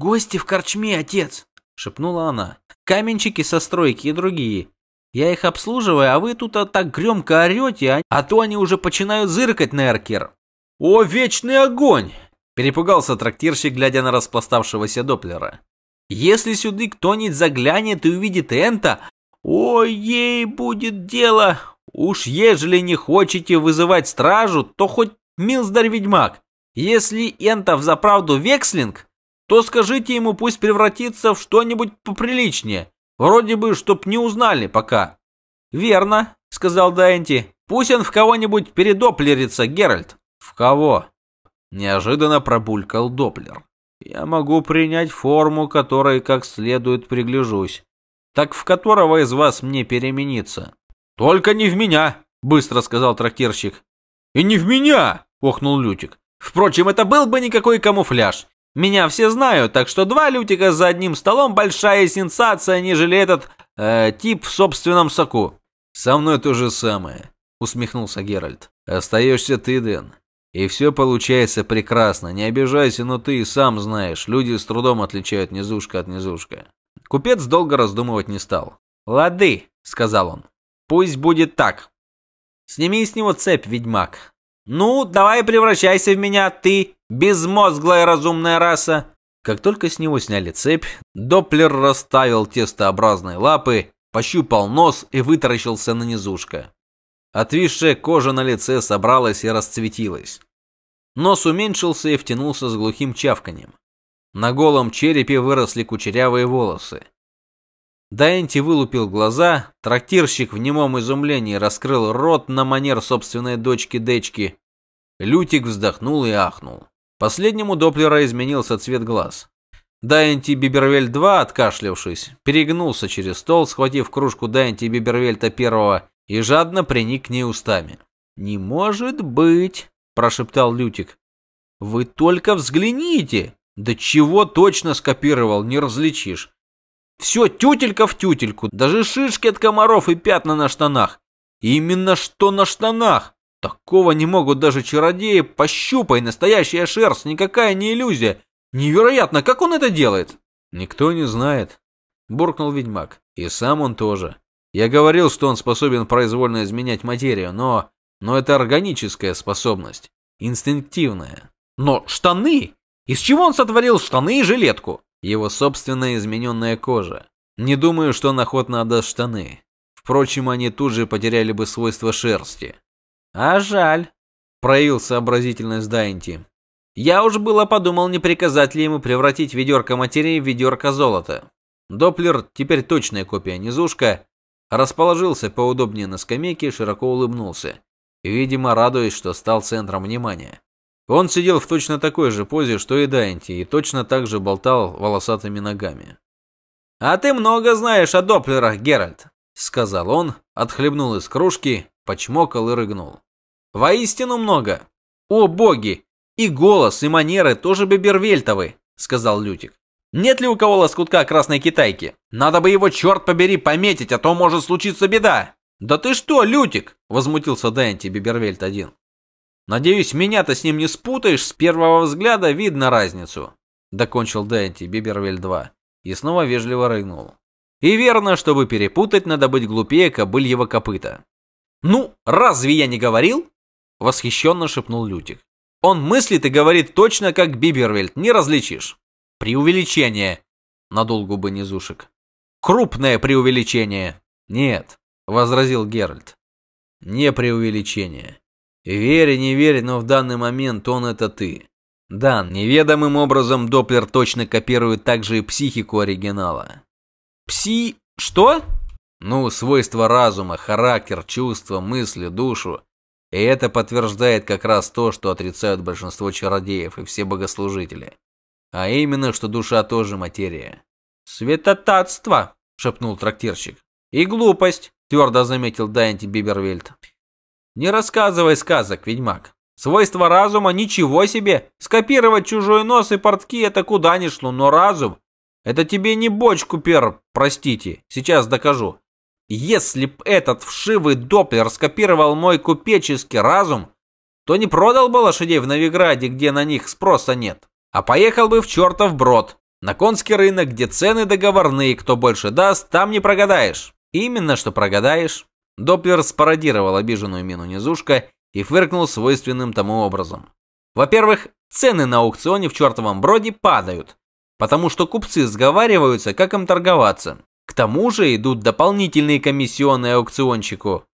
«Гости в корчме, отец!» — шепнула она. «Каменщики со стройки и другие. Я их обслуживаю, а вы тут так громко орете, а, а то они уже начинают зыркать на эркер». «О, вечный огонь!» — перепугался трактирщик, глядя на распластавшегося Доплера. «Если сюда кто-нибудь заглянет и увидит Энта, ой, ей будет дело! Уж ежели не хочете вызывать стражу, то хоть милздарь-ведьмак. Если Энтов за правду векслинг, то скажите ему пусть превратится в что-нибудь поприличнее. Вроде бы, чтоб не узнали пока. Верно, сказал Дайнти. Пусть он в кого-нибудь передоплерится, Геральт. В кого? Неожиданно пробулькал Доплер. Я могу принять форму, которой как следует пригляжусь. Так в которого из вас мне перемениться? Только не в меня, быстро сказал трактирщик. И не в меня, охнул Лютик. Впрочем, это был бы никакой камуфляж. Меня все знают, так что два Лютика за одним столом большая сенсация, нежели этот э, тип в собственном соку. Со мной то же самое, усмехнулся Геральт. Остаешься ты, Дэн. И все получается прекрасно. Не обижайся, но ты и сам знаешь, люди с трудом отличают низушка от низушка. Купец долго раздумывать не стал. «Лады», — сказал он. «Пусть будет так. Сними с него цепь, ведьмак. Ну, давай превращайся в меня, ты, безмозглая разумная раса». Как только с него сняли цепь, Доплер расставил тестообразные лапы, пощупал нос и вытаращился на низушка. Отвисшая кожа на лице собралась и расцветилась. Нос уменьшился и втянулся с глухим чавканием. На голом черепе выросли кучерявые волосы. Дайнти вылупил глаза, трактирщик в немом изумлении раскрыл рот на манер собственной дочки-дечки. Лютик вздохнул и ахнул. Последнему Доплера изменился цвет глаз. Дайнти Бибервельт-2, откашлявшись, перегнулся через стол, схватив кружку Дайнти Бибервельта первого и жадно приник к ней устами. «Не может быть!» – прошептал Лютик. «Вы только взгляните! До чего точно скопировал, не различишь. Все тютелька в тютельку, даже шишки от комаров и пятна на штанах. Именно что на штанах! Такого не могут даже чародеи. Пощупай, настоящая шерсть, никакая не иллюзия. Невероятно, как он это делает? Никто не знает, буркнул ведьмак. И сам он тоже. Я говорил, что он способен произвольно изменять материю, но... Но это органическая способность. Инстинктивная. Но штаны! Из чего он сотворил штаны и жилетку? Его собственная измененная кожа. Не думаю, что он охотно отдаст штаны. Впрочем, они тут же потеряли бы свойства шерсти. А жаль, проявил сообразительность Дайнти. Я уж было подумал, не приказать ли ему превратить ведерко материи в ведерко золота. Доплер, теперь точная копия низушка, Расположился поудобнее на скамейке и широко улыбнулся, видимо, радуясь, что стал центром внимания. Он сидел в точно такой же позе, что и Дайнти, и точно так же болтал волосатыми ногами. «А ты много знаешь о Доплерах, Геральт», — сказал он, отхлебнул из кружки, почмокал и рыгнул. «Воистину много. О, боги! И голос, и манеры тоже бебервельтовы», — сказал Лютик. Нет ли у кого лоскутка красной китайки? Надо бы его, черт побери, пометить, а то может случиться беда. Да ты что, Лютик? Возмутился Дэнти Бибервельт один. Надеюсь, меня-то с ним не спутаешь, с первого взгляда видно разницу. Докончил Дайнти Бибервельт 2 и снова вежливо рыгнул. И верно, чтобы перепутать, надо быть глупее кобыльего копыта. «Ну, разве я не говорил?» — восхищенно шепнул Лютик. «Он мыслит и говорит точно, как Бибервельт, не различишь». Преувеличение, надул губы низушек. Крупное преувеличение. Нет, возразил Геральт. Не преувеличение. Верь, не верь, но в данный момент он это ты. Дан, неведомым образом Доплер точно копирует также и психику оригинала. Пси... что? Ну, свойства разума, характер, чувства, мысли, душу. И это подтверждает как раз то, что отрицают большинство чародеев и все богослужители. А именно, что душа тоже материя. «Светотатство!» — шепнул трактирщик. «И глупость!» — твердо заметил Дайнти Бибервельд. «Не рассказывай сказок, ведьмак. Свойства разума ничего себе. Скопировать чужой нос и портки — это куда ни шло, но разум — это тебе не бочку пер, простите, сейчас докажу. Если б этот вшивый доплер скопировал мой купеческий разум, то не продал бы лошадей в Новиграде, где на них спроса нет а поехал бы в чертов брод. На конский рынок, где цены договорные, кто больше даст, там не прогадаешь. Именно что прогадаешь. Доплер спародировал обиженную мину низушка и фыркнул свойственным тому образом. Во-первых, цены на аукционе в чертовом броде падают, потому что купцы сговариваются, как им торговаться. К тому же идут дополнительные комиссионы аукционщику.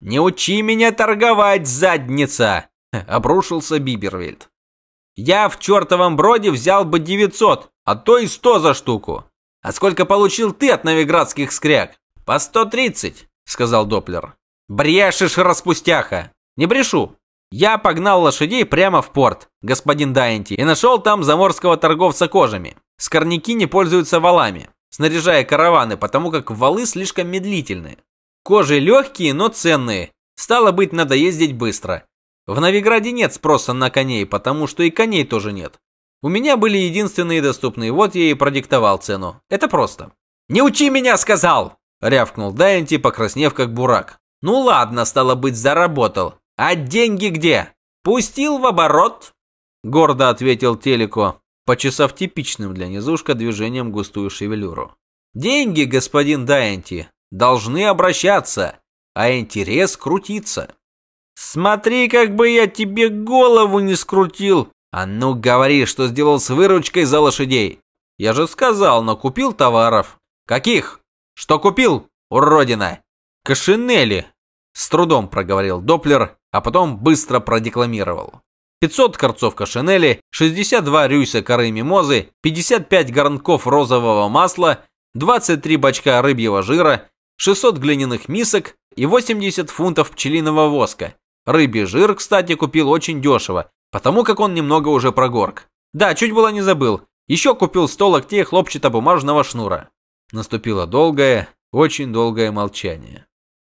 «Не учи меня торговать, задница!» – обрушился Бибервельд. «Я в чертовом броде взял бы 900, а то и 100 за штуку. А сколько получил ты от новиградских скряг?» «По 130», – сказал Доплер. «Брешешь, распустяха!» «Не брешу. Я погнал лошадей прямо в порт, господин Дайнти, и нашел там заморского торговца кожами. Скорняки не пользуются валами, снаряжая караваны, потому как валы слишком медлительные. Кожи легкие, но ценные. Стало быть, надо ездить быстро. В Новиграде нет спроса на коней, потому что и коней тоже нет. У меня были единственные доступные, вот я и продиктовал цену. Это просто. «Не учи меня, сказал!» – рявкнул Дайнти, покраснев как бурак. «Ну ладно, стало быть, заработал. «А деньги где? Пустил в оборот?» Гордо ответил Телеко, почесав типичным для низушка движением густую шевелюру. «Деньги, господин Дайенти, должны обращаться, а интерес крутиться». «Смотри, как бы я тебе голову не скрутил!» «А ну говори, что сделал с выручкой за лошадей!» «Я же сказал, но купил товаров». «Каких? Что купил, уродина?» «Кошинели!» С трудом проговорил Доплер, а потом быстро продекламировал. 500 корцов шинели, 62 рюйса коры мимозы, 55 горнков розового масла, 23 бачка рыбьего жира, 600 глиняных мисок и 80 фунтов пчелиного воска. Рыбий жир, кстати, купил очень дешево, потому как он немного уже прогорк. Да, чуть было не забыл. Еще купил 100 локтей хлопчатобумажного шнура. Наступило долгое, очень долгое молчание.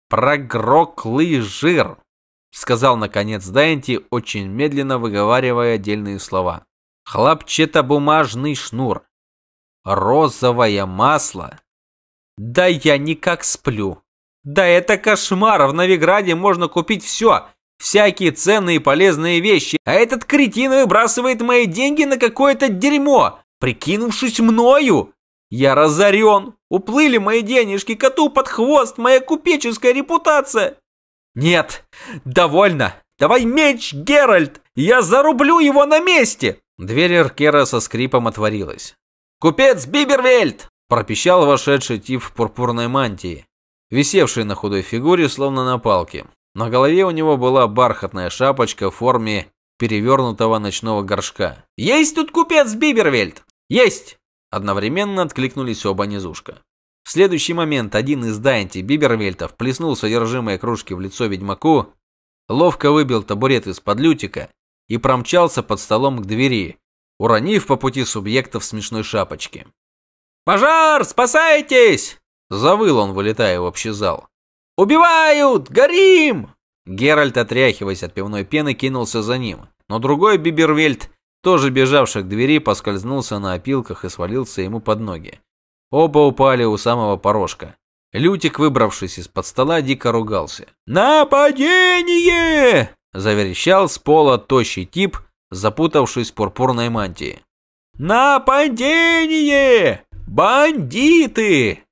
Прогроклый жир сказал наконец Дайнти, очень медленно выговаривая отдельные слова. Хлопчатобумажный шнур. Розовое масло. Да я никак сплю. Да это кошмар, в Новиграде можно купить все. Всякие ценные и полезные вещи. А этот кретин выбрасывает мои деньги на какое-то дерьмо, прикинувшись мною. Я разорен. Уплыли мои денежки коту под хвост, моя купеческая репутация. «Нет, довольно! Давай меч, Геральт! Я зарублю его на месте!» Дверь Эркера со скрипом отворилась. «Купец Бибервельд!» – пропищал вошедший тип в пурпурной мантии, висевший на худой фигуре, словно на палке. На голове у него была бархатная шапочка в форме перевернутого ночного горшка. «Есть тут купец Бибервельд?» «Есть!» Одновременно откликнулись оба низушка. В следующий момент один из Дайнти Бибервельтов плеснул содержимое кружки в лицо ведьмаку, ловко выбил табурет из-под лютика и промчался под столом к двери, уронив по пути субъектов смешной шапочки. «Пожар! Спасайтесь!» – завыл он, вылетая в общий зал. «Убивают! Горим!» Геральт, отряхиваясь от пивной пены, кинулся за ним, но другой Бибервельт, тоже бежавший к двери, поскользнулся на опилках и свалился ему под ноги. Оба упали у самого порожка. Лютик, выбравшись из-под стола, дико ругался. «Нападение!» – заверещал с пола тощий тип, запутавшись в пурпурной мантии. «Нападение! Бандиты!»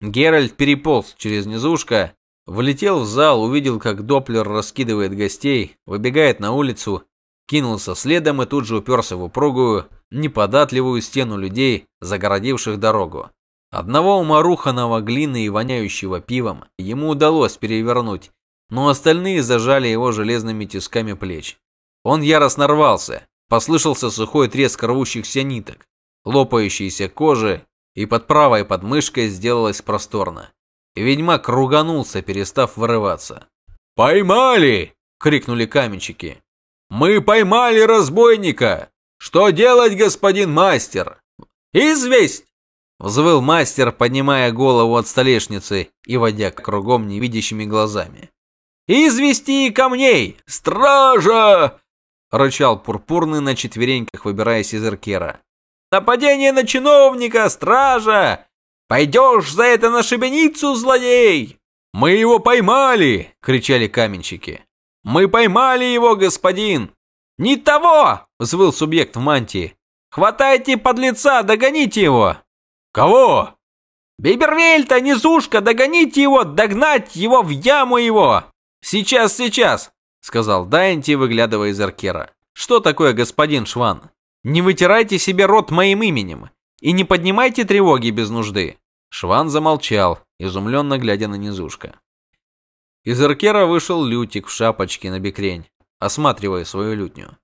Геральт переполз через низушка, влетел в зал, увидел, как Доплер раскидывает гостей, выбегает на улицу, кинулся следом и тут же уперся в упругую, неподатливую стену людей, загородивших дорогу. Одного уморуханного глины и воняющего пивом ему удалось перевернуть, но остальные зажали его железными тисками плеч. Он яростно рвался, послышался сухой треск рвущихся ниток, лопающейся кожи, и под правой подмышкой сделалось просторно. Ведьмак руганулся, перестав вырываться. «Поймали!» — крикнули каменщики. «Мы поймали разбойника! Что делать, господин мастер?» «Известь!» — взвыл мастер, поднимая голову от столешницы и водя кругом невидящими глазами. «Извести камней! Стража!» — рычал Пурпурный на четвереньках, выбираясь из эркера. «Нападение на чиновника! Стража! Пойдешь за это на шибеницу, злодей!» «Мы его поймали!» — кричали каменщики. «Мы поймали его, господин!» «Не того!» – взвыл субъект в мантии. Хватайте подлеца, догоните его!» «Кого?» «Бибервельта, низушка, догоните его, догнать его в яму его!» «Сейчас, сейчас!» — сказал Дайнти, выглядывая из аркера. «Что такое, господин Шван? Не вытирайте себе рот моим именем и не поднимайте тревоги без нужды!» Шван замолчал, изумленно глядя на низушка. Из эркера вышел Лютик в шапочке набекрень, осматривая свою лютню.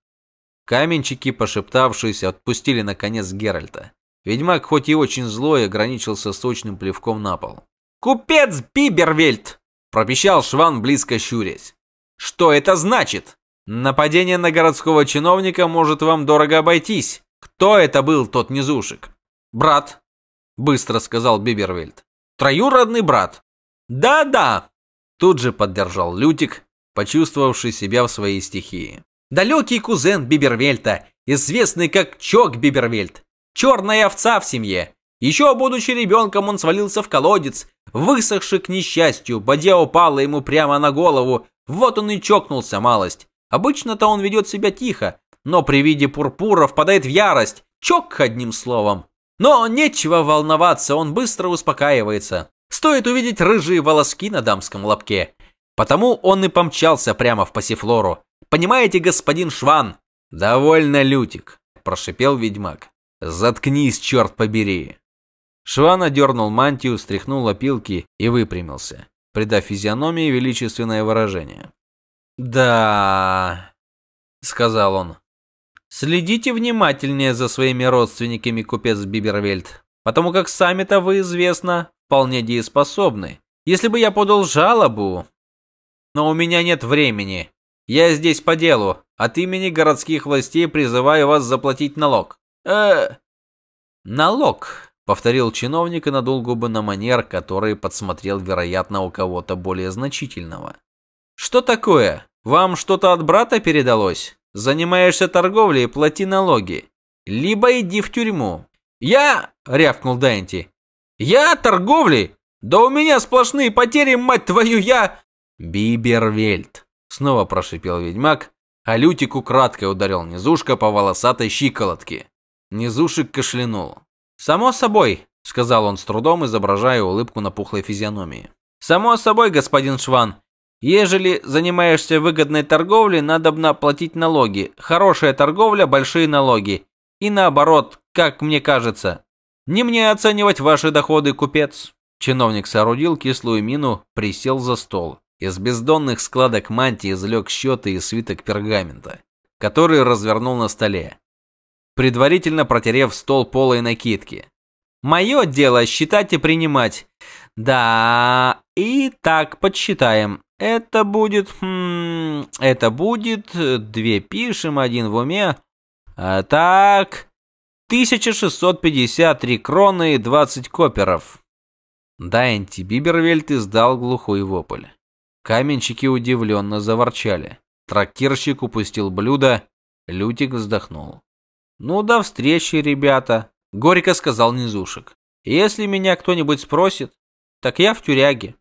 Каменщики, пошептавшись, отпустили наконец Геральта. Ведьмак, хоть и очень злой, ограничился сочным плевком на пол. «Купец Бибервельт!» – пропищал Шван, близко щурясь. «Что это значит? Нападение на городского чиновника может вам дорого обойтись. Кто это был, тот низушек?» «Брат», – быстро сказал Бибервельт. «Троюродный брат». «Да-да», Тут же поддержал Лютик, почувствовавший себя в своей стихии. Далекий кузен Бибервельта, известный как Чок Бибервельт. Черная овца в семье. Еще будучи ребенком, он свалился в колодец, высохший к несчастью, бадья упала ему прямо на голову. Вот он и чокнулся малость. Обычно-то он ведет себя тихо, но при виде пурпура впадает в ярость. Чок, одним словом. Но нечего волноваться, он быстро успокаивается. Стоит увидеть рыжие волоски на дамском лобке. Потому он и помчался прямо в пассифлору. Понимаете, господин Шван? Довольно, Лютик, прошипел ведьмак. Заткнись, черт побери. Шван одернул мантию, стряхнул опилки и выпрямился, придав физиономии величественное выражение. «Да...» — сказал он. «Следите внимательнее за своими родственниками, купец Бибервельд, потому как сами-то вы, известно, вполне дееспособны. Если бы я подал жалобу... Но у меня нет времени. Я здесь по делу. От имени городских властей призываю вас заплатить налог. Э, налог, повторил чиновник и надул губы на манер, который подсмотрел, вероятно, у кого-то более значительного. Что такое? Вам что-то от брата передалось? Занимаешься торговлей, плати налоги. Либо иди в тюрьму. Я, рявкнул Дэнти, я торговлей? Да у меня сплошные потери, мать твою, я... Бибервельт, снова прошипел ведьмак, а Лютику кратко ударил низушка по волосатой щиколотке. Низушек кашлянул. «Само собой», — сказал он с трудом, изображая улыбку на пухлой физиономии. «Само собой, господин Шван. Ежели занимаешься выгодной торговлей, надо платить налоги. Хорошая торговля – большие налоги. И наоборот, как мне кажется. Не мне оценивать ваши доходы, купец. Чиновник соорудил кислую мину, присел за стол. Из бездонных складок мантии извлек счеты и свиток пергамента, который развернул на столе, предварительно протерев стол полой накидки. Мое дело считать и принимать. Да, и так подсчитаем. Это будет... Хм, это будет... Две пишем, один в уме. А так... 1653 кроны и 20 коперов. Дайнти Бибервельт издал глухой вопль. Каменщики удивленно заворчали. Трактирщик упустил блюдо, Лютик вздохнул. «Ну, до встречи, ребята», — горько сказал Низушек. «Если меня кто-нибудь спросит, так я в тюряге».